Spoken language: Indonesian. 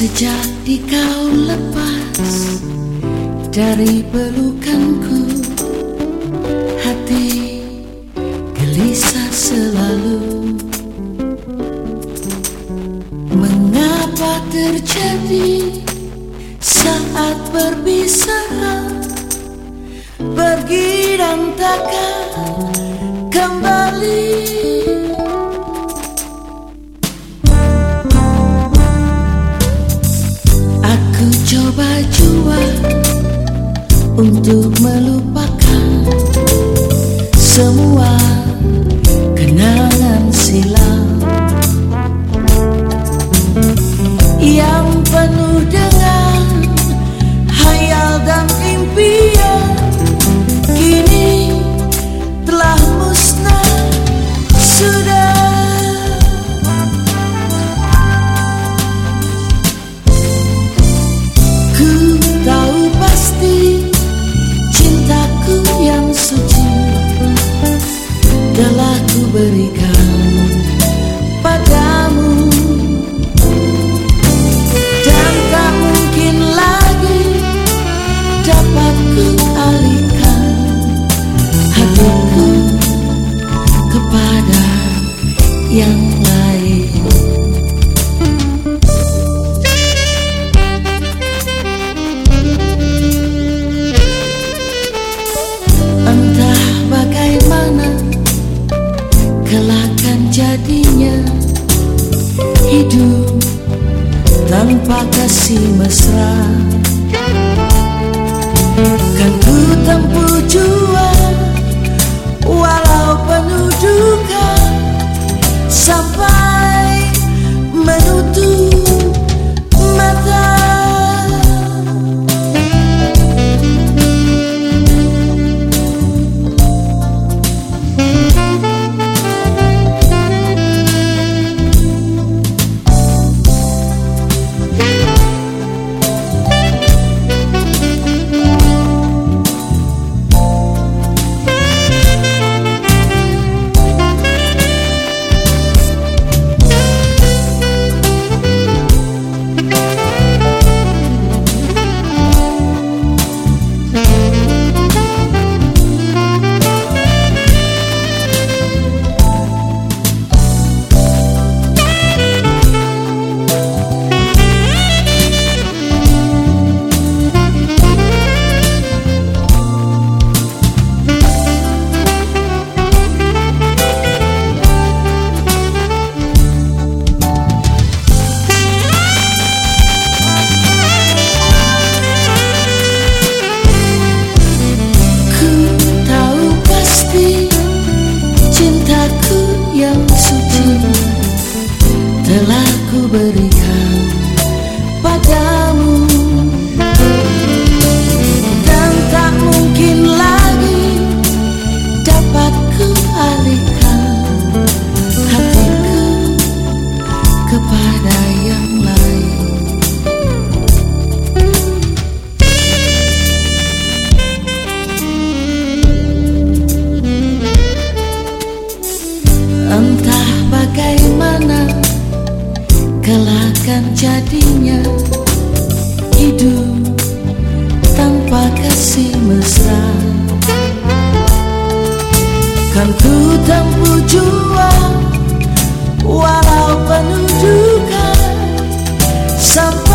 Sejak di kau lepas dari pelukanku. Hati gelisah selalu. Mengapa terjadi saat berpisah? Pergi dan takkan kembali jua untuk melupakan semua telah kelakkan jadinya hidup tanpa kasih mesra telah ku berikan padamu kelakan jadinya hidup tanpa kasih mesra. Kan ku tempuh jua walau penuh duka Sampai